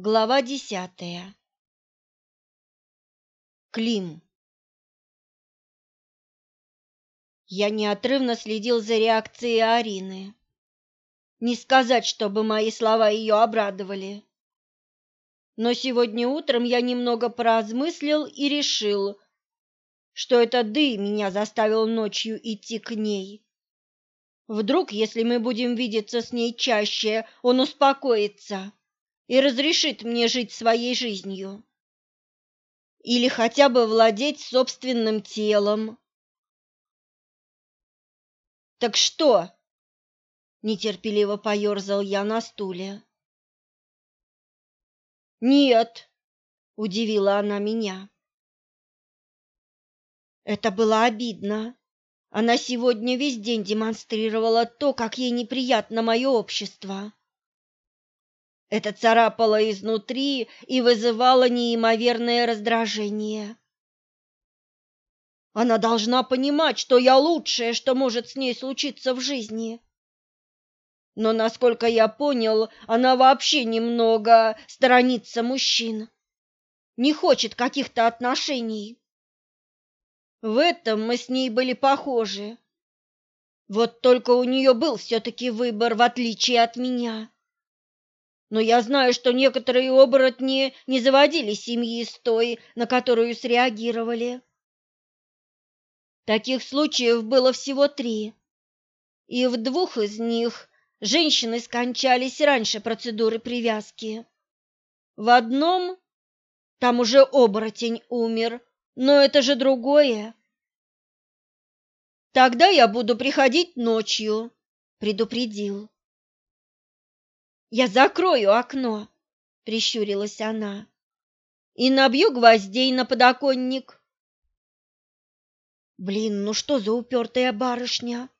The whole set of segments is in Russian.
Глава десятая. Клим. Я неотрывно следил за реакцией Арины. Не сказать, чтобы мои слова ее обрадовали. Но сегодня утром я немного поразмыслил и решил, что это ты меня заставил ночью идти к ней. Вдруг, если мы будем видеться с ней чаще, он успокоится и разрешит мне жить своей жизнью. Или хотя бы владеть собственным телом. Так что? Нетерпеливо поерзал я на стуле. Нет, удивила она меня. Это было обидно. Она сегодня весь день демонстрировала то, как ей неприятно мое общество. Это царапало изнутри и вызывало неимоверное раздражение. Она должна понимать, что я лучшее, что может с ней случиться в жизни. Но, насколько я понял, она вообще немного сторонится мужчин. Не хочет каких-то отношений. В этом мы с ней были похожи. Вот только у нее был все-таки выбор, в отличие от меня но я знаю, что некоторые оборотни не заводили семьи с той, на которую среагировали. Таких случаев было всего три, и в двух из них женщины скончались раньше процедуры привязки. В одном там уже оборотень умер, но это же другое. Тогда я буду приходить ночью, предупредил. Я закрою окно, прищурилась она. И набью гвоздей на подоконник. Блин, ну что за упертая барышня?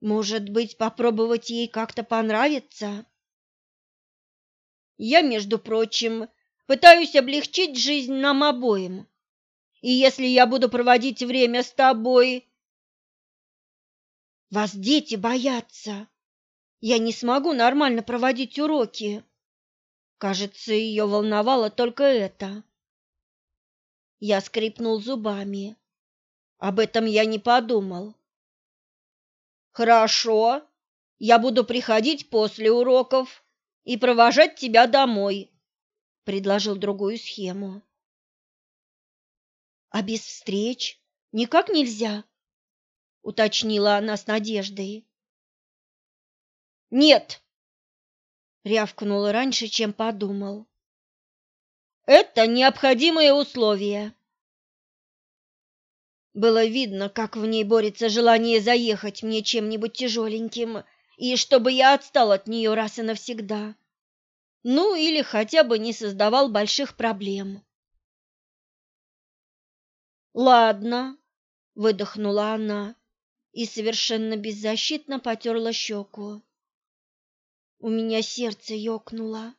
Может быть, попробовать ей как-то понравиться? Я, между прочим, пытаюсь облегчить жизнь нам обоим. И если я буду проводить время с тобой... Вас дети боятся, я не смогу нормально проводить уроки. Кажется, ее волновало только это. Я скрипнул зубами. Об этом я не подумал. Хорошо, я буду приходить после уроков и провожать тебя домой, предложил другую схему. А без встреч никак нельзя, уточнила она с надеждой. Нет, рявкнула раньше, чем подумал. Это необходимое условие. Было видно, как в ней борется желание заехать мне чем-нибудь тяжеленьким, и чтобы я отстал от нее раз и навсегда. Ну, или хотя бы не создавал больших проблем. «Ладно», — выдохнула она и совершенно беззащитно потерла щеку. У меня сердце ёкнуло.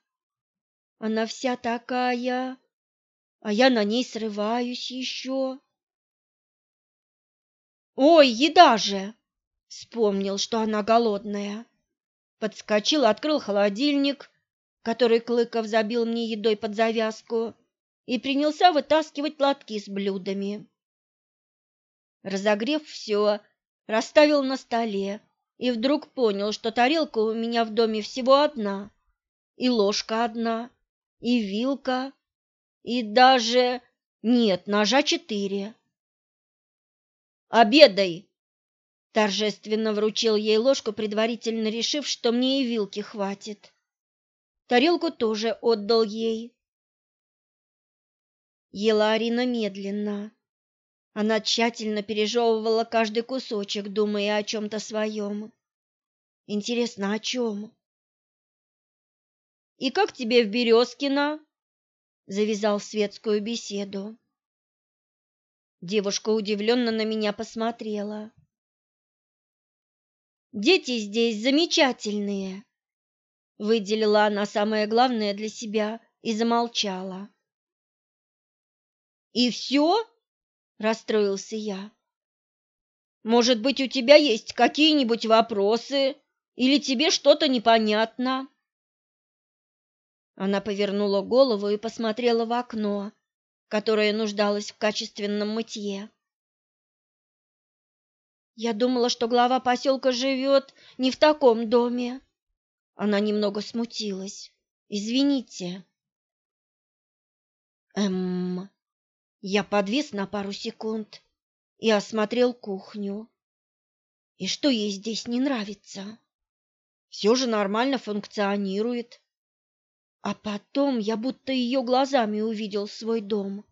Она вся такая, а я на ней срываюсь еще. Ой, еда же! Вспомнил, что она голодная. Подскочил, открыл холодильник, который Клыков забил мне едой под завязку, и принялся вытаскивать лотки с блюдами. Разогрев все, расставил на столе и вдруг понял, что тарелка у меня в доме всего одна, и ложка одна, и вилка, и даже... Нет, ножа четыре. «Обедай!» Торжественно вручил ей ложку, предварительно решив, что мне и вилки хватит. Тарелку тоже отдал ей. Ела Арина медленно, она тщательно пережевывала каждый кусочек, думая о чем-то своем. Интересно, о чем? «И как тебе в Березкино?» — завязал светскую беседу. Девушка удивленно на меня посмотрела. «Дети здесь замечательные!» Выделила она самое главное для себя и замолчала. «И все?» Расстроился я. Может быть, у тебя есть какие-нибудь вопросы или тебе что-то непонятно? Она повернула голову и посмотрела в окно, которое нуждалось в качественном мытье. Я думала, что глава поселка живет не в таком доме. Она немного смутилась. Извините. Эм, я подвис на пару секунд и осмотрел кухню. И что ей здесь не нравится? Все же нормально функционирует. А потом я будто ее глазами увидел свой дом.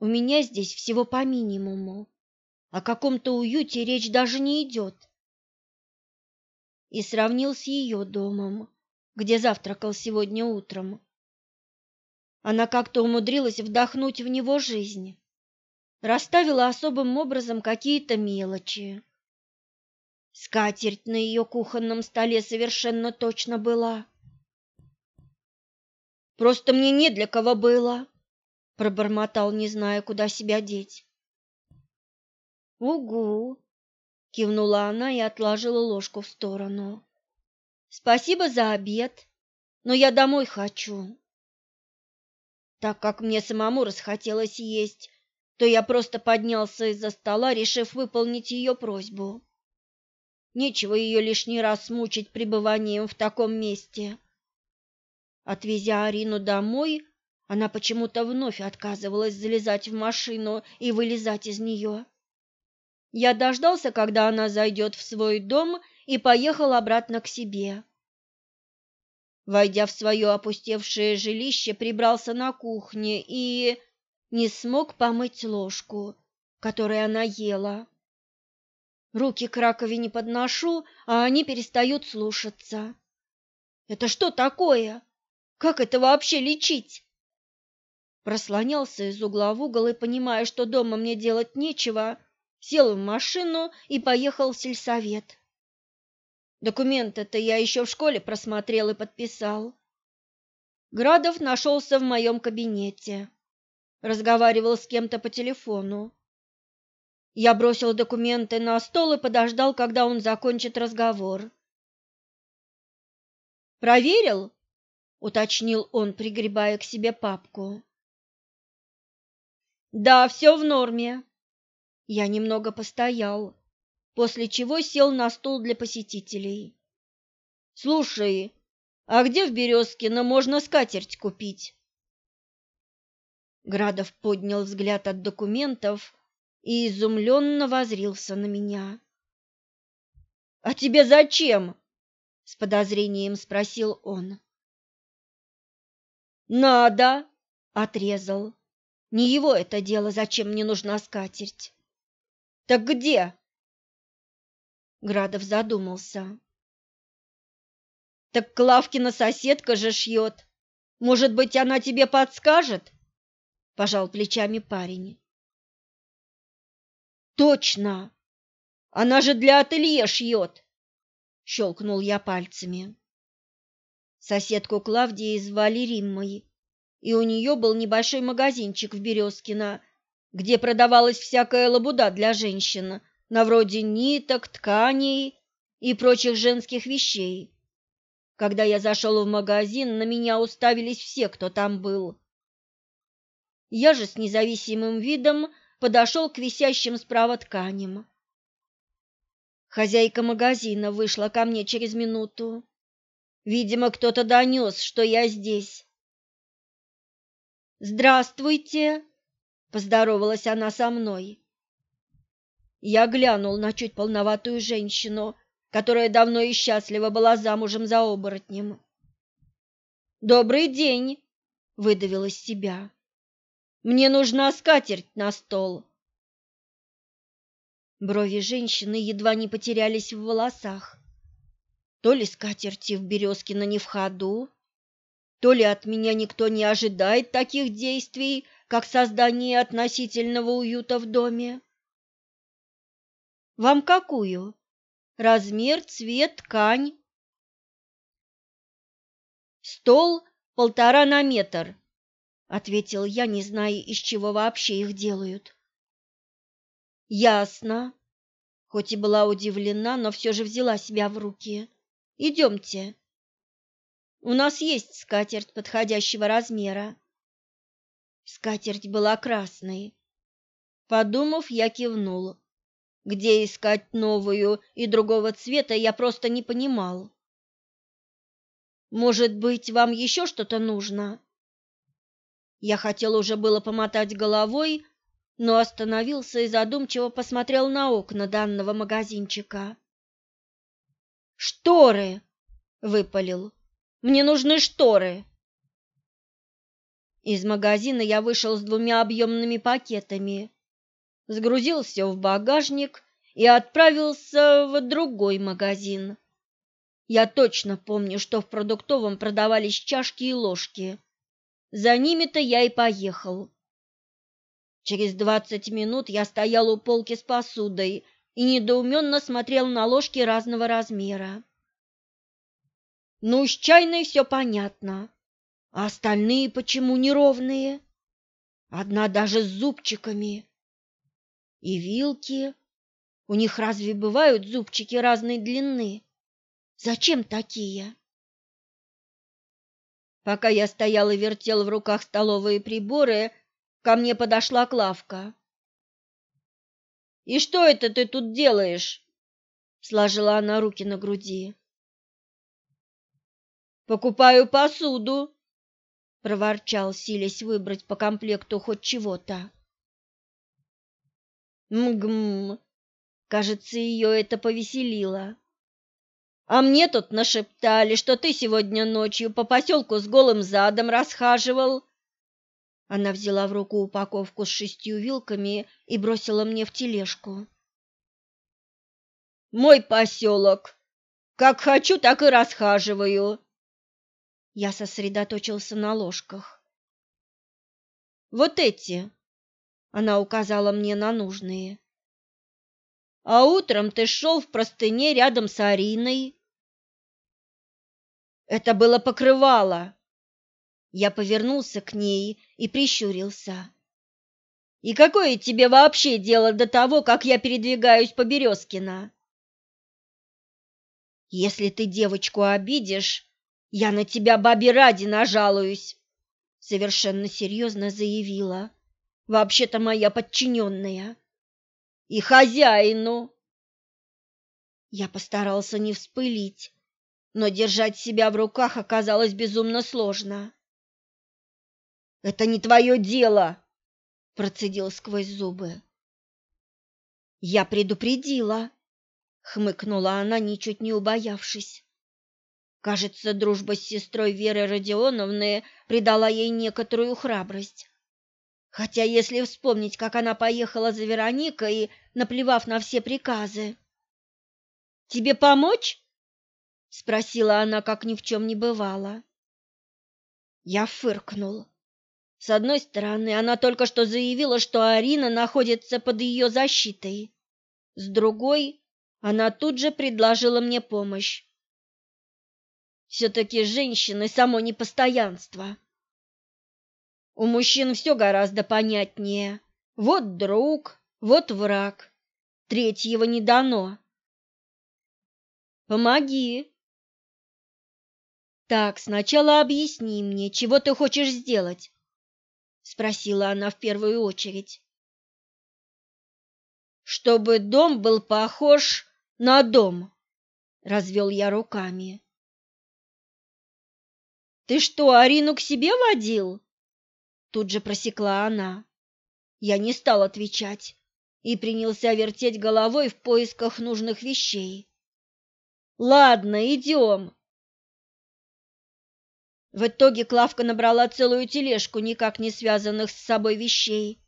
У меня здесь всего по минимуму. О каком-то уюте речь даже не идет. И сравнил с ее домом, где завтракал сегодня утром. Она как-то умудрилась вдохнуть в него жизнь. Расставила особым образом какие-то мелочи. Скатерть на ее кухонном столе совершенно точно была. Просто мне не для кого было, пробормотал, не зная, куда себя деть. Угу, кивнула она и отложила ложку в сторону. Спасибо за обед, но я домой хочу. Так как мне самому расхотелось есть, то я просто поднялся из-за стола, решив выполнить ее просьбу. Нечего ее лишний раз мучить пребыванием в таком месте. Отвезя Арину домой, она почему-то вновь отказывалась залезать в машину и вылезать из нее. Я дождался, когда она зайдет в свой дом, и поехал обратно к себе. Войдя в свое опустевшее жилище, прибрался на кухне и не смог помыть ложку, которой она ела. Руки к раковине подношу, а они перестают слушаться. Это что такое? Как это вообще лечить? Прослонялся из угла в угол и, понимая, что дома мне делать нечего, сел в машину и поехал в сельсовет. Документы-то я еще в школе просмотрел и подписал. Градов нашелся в моем кабинете. Разговаривал с кем-то по телефону. Я бросил документы на стол и подождал, когда он закончит разговор. «Проверил?» — уточнил он, пригребая к себе папку. «Да, все в норме». Я немного постоял, после чего сел на стул для посетителей. «Слушай, а где в Березкино можно скатерть купить?» Градов поднял взгляд от документов и изумленно возрился на меня. «А тебе зачем?» — с подозрением спросил он. «Надо!» — отрезал. «Не его это дело, зачем мне нужна скатерть?» «Так где?» Градов задумался. «Так Клавкина соседка же шьет. Может быть, она тебе подскажет?» Пожал плечами парень. Точно! Она же для ателье шьет!» Щелкнул я пальцами. Соседку Клавдии звали Риммой, и у нее был небольшой магазинчик в Березкино, где продавалась всякая лабуда для женщин, на вроде ниток, тканей и прочих женских вещей. Когда я зашел в магазин, на меня уставились все, кто там был. Я же с независимым видом подошел к висящим справа тканям. Хозяйка магазина вышла ко мне через минуту. Видимо, кто-то донес, что я здесь. «Здравствуйте!» — поздоровалась она со мной. Я глянул на чуть полноватую женщину, которая давно и счастливо была замужем за оборотнем. «Добрый день!» — выдавил из себя. Мне нужна скатерть на стол. Брови женщины едва не потерялись в волосах. То ли скатерти в Березкино не в ходу, то ли от меня никто не ожидает таких действий, как создание относительного уюта в доме. Вам какую? Размер, цвет, ткань? Стол полтора на метр, ответил я, не зная, из чего вообще их делают. Ясно. Хоть и была удивлена, но все же взяла себя в руки. Идемте. У нас есть скатерть подходящего размера. Скатерть была красной. Подумав, я кивнул. Где искать новую и другого цвета, я просто не понимал. Может быть, вам еще что-то нужно? Я хотел уже было помотать головой, но остановился и задумчиво посмотрел на окна данного магазинчика. «Шторы!» — выпалил. «Мне нужны шторы!» Из магазина я вышел с двумя объемными пакетами, сгрузил все в багажник и отправился в другой магазин. Я точно помню, что в продуктовом продавались чашки и ложки. За ними-то я и поехал. Через двадцать минут я стоял у полки с посудой и недоуменно смотрел на ложки разного размера. Ну, с чайной все понятно, а остальные почему неровные? Одна даже с зубчиками. И вилки. У них разве бывают зубчики разной длины? Зачем такие? Пока я стоял и вертел в руках столовые приборы, ко мне подошла Клавка. «И что это ты тут делаешь?» — сложила она руки на груди. «Покупаю посуду», — проворчал, силясь выбрать по комплекту хоть чего-то. Мгм. Кажется, ее это повеселило. А мне тут нашептали, что ты сегодня ночью по поселку с голым задом расхаживал. Она взяла в руку упаковку с шестью вилками и бросила мне в тележку. Мой поселок. Как хочу, так и расхаживаю. Я сосредоточился на ложках. Вот эти. Она указала мне на нужные. А утром ты шел в простыне рядом с Ариной. Это было покрывало. Я повернулся к ней и прищурился. И какое тебе вообще дело до того, как я передвигаюсь по Березкино? Если ты девочку обидишь, я на тебя бабе ради нажалуюсь, совершенно серьезно заявила. Вообще-то моя подчиненная. И хозяину. Я постарался не вспылить, но держать себя в руках оказалось безумно сложно. «Это не твое дело!» – процедил сквозь зубы. «Я предупредила!» – хмыкнула она, ничуть не убоявшись. Кажется, дружба с сестрой Веры Родионовны придала ей некоторую храбрость. Хотя, если вспомнить, как она поехала за Вероникой, наплевав на все приказы. «Тебе помочь?» — спросила она, как ни в чем не бывало. Я фыркнул. С одной стороны, она только что заявила, что Арина находится под ее защитой. С другой, она тут же предложила мне помощь. Все-таки женщины — само непостоянство. У мужчин все гораздо понятнее. Вот друг, вот враг. Третьего не дано. Помоги, так, сначала объясни мне, чего ты хочешь сделать? спросила она в первую очередь. Чтобы дом был похож на дом, развел я руками. Ты что, Арину к себе водил? Тут же просекла она. Я не стал отвечать и принялся вертеть головой в поисках нужных вещей. Ладно, идем. В итоге Клавка набрала целую тележку никак не связанных с собой вещей.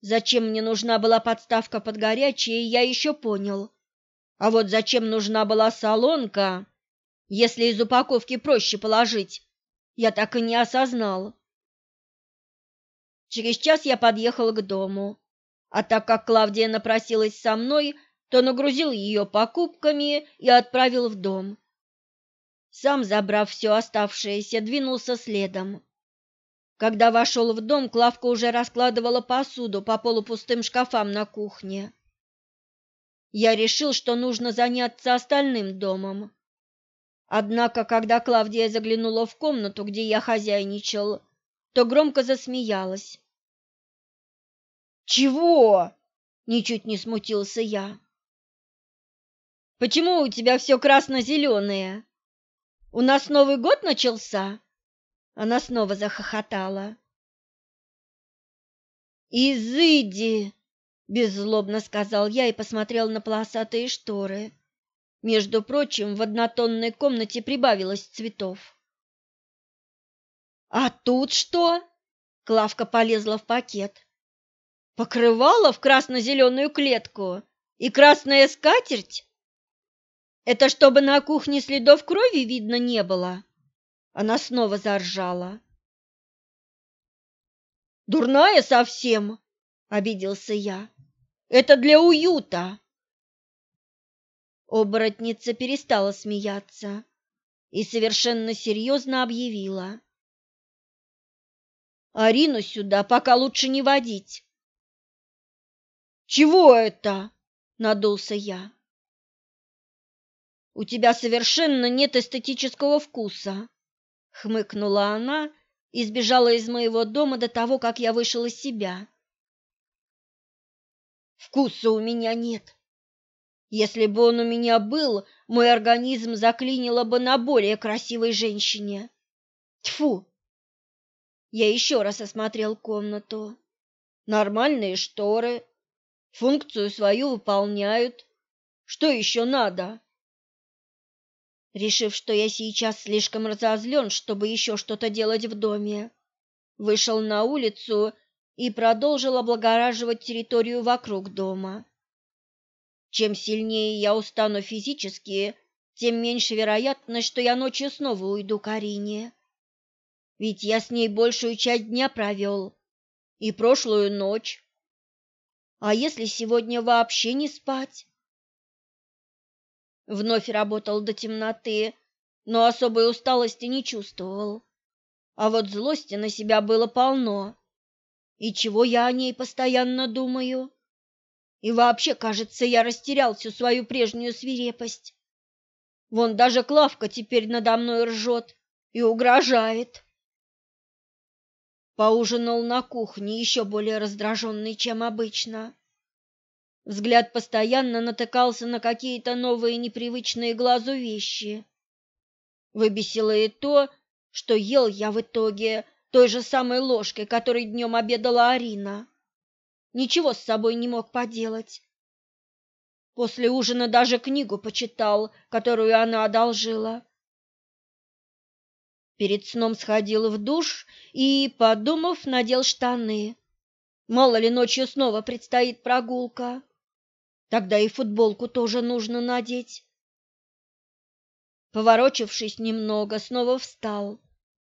Зачем мне нужна была подставка под горячее, я еще понял. А вот зачем нужна была солонка, если из упаковки проще положить, я так и не осознал. Через час я подъехал к дому, а так как Клавдия напросилась со мной, то нагрузил ее покупками и отправил в дом. Сам, забрав все оставшееся, двинулся следом. Когда вошел в дом, Клавка уже раскладывала посуду по полупустым шкафам на кухне. Я решил, что нужно заняться остальным домом. Однако, когда Клавдия заглянула в комнату, где я хозяйничал, то громко засмеялась. «Чего?» — ничуть не смутился я. «Почему у тебя все красно-зеленое? У нас Новый год начался?» Она снова захохотала. «Изыди!» — беззлобно сказал я и посмотрел на полосатые шторы. Между прочим, в однотонной комнате прибавилось цветов. «А тут что?» — Клавка полезла в пакет. «Покрывало в красно-зеленую клетку и красная скатерть? Это чтобы на кухне следов крови видно не было?» Она снова заржала. Дурная совсем, обиделся я. Это для уюта. Оборотница перестала смеяться и совершенно серьезно объявила. Арину сюда пока лучше не водить. Чего это? надулся я. У тебя совершенно нет эстетического вкуса, хмыкнула она и сбежала из моего дома до того, как я вышел из себя. Вкуса у меня нет. Если бы он у меня был, мой организм заклинило бы на более красивой женщине. Тьфу! Я еще раз осмотрел комнату. Нормальные шторы, функцию свою выполняют. Что еще надо? решив, что я сейчас слишком разозлен, чтобы еще что-то делать в доме. Вышел на улицу и продолжил облагораживать территорию вокруг дома. Чем сильнее я устану физически, тем меньше вероятность, что я ночью снова уйду к Арине. Ведь я с ней большую часть дня провел, и прошлую ночь. А если сегодня вообще не спать? Вновь работал до темноты, но особой усталости не чувствовал. А вот злости на себя было полно. И чего я о ней постоянно думаю? И вообще, кажется, я растерял всю свою прежнюю свирепость. Вон даже Клавка теперь надо мной ржет и угрожает. Поужинал на кухне, еще более раздраженный, чем обычно. Взгляд постоянно натыкался на какие-то новые непривычные глазу вещи. Выбесило и то, что ел я в итоге той же самой ложкой, которой днем обедала Арина. Ничего с собой не мог поделать. После ужина даже книгу почитал, которую она одолжила. Перед сном сходил в душ и, подумав, надел штаны. Мало ли ночью снова предстоит прогулка. Тогда и футболку тоже нужно надеть. Поворочившись немного, снова встал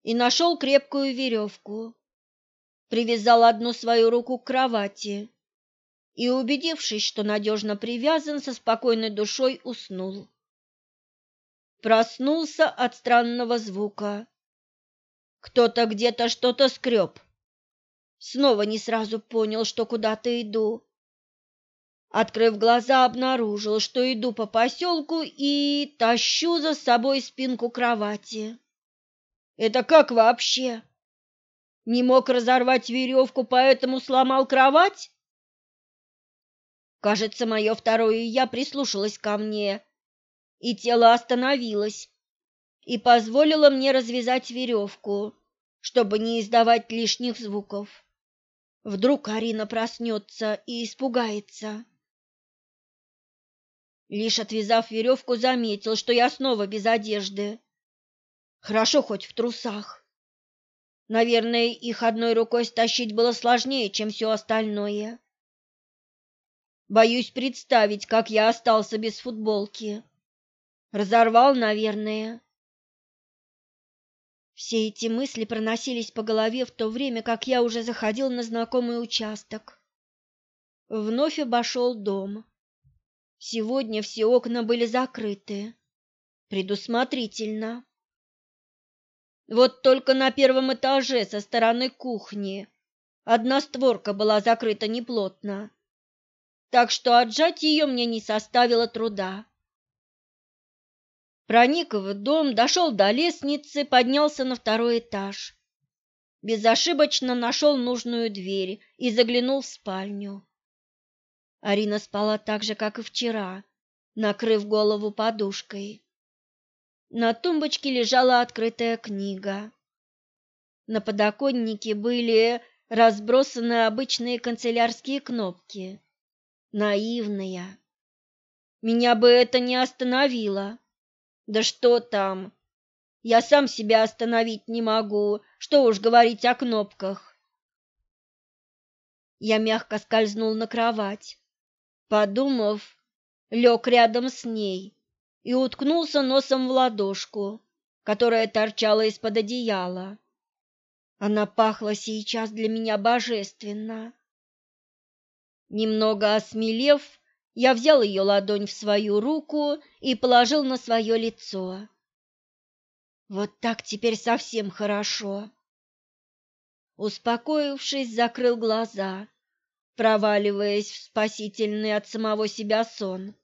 и нашел крепкую веревку. Привязал одну свою руку к кровати и, убедившись, что надежно привязан, со спокойной душой уснул. Проснулся от странного звука. Кто-то где-то что-то скреб. Снова не сразу понял, что куда-то иду. Открыв глаза, обнаружил, что иду по поселку и тащу за собой спинку кровати. Это как вообще? Не мог разорвать веревку, поэтому сломал кровать? Кажется, мое второе «я» прислушалось ко мне, и тело остановилось и позволило мне развязать веревку, чтобы не издавать лишних звуков. Вдруг Арина проснется и испугается. Лишь отвязав веревку, заметил, что я снова без одежды. Хорошо хоть в трусах. Наверное, их одной рукой стащить было сложнее, чем все остальное. Боюсь представить, как я остался без футболки. Разорвал, наверное. Все эти мысли проносились по голове в то время, как я уже заходил на знакомый участок. Вновь обошел дом. Сегодня все окна были закрыты. Предусмотрительно. Вот только на первом этаже со стороны кухни одна створка была закрыта неплотно, так что отжать ее мне не составило труда. Проник в дом, дошел до лестницы, поднялся на второй этаж. Безошибочно нашел нужную дверь и заглянул в спальню. Арина спала так же, как и вчера, накрыв голову подушкой. На тумбочке лежала открытая книга. На подоконнике были разбросаны обычные канцелярские кнопки. Наивная. Меня бы это не остановило. Да что там? Я сам себя остановить не могу, что уж говорить о кнопках. Я мягко скользнул на кровать. Подумав, лег рядом с ней и уткнулся носом в ладошку, которая торчала из-под одеяла. Она пахла сейчас для меня божественно. Немного осмелев, я взял ее ладонь в свою руку и положил на свое лицо. Вот так теперь совсем хорошо. Успокоившись, закрыл глаза, проваливаясь в спасительный от самого себя сон.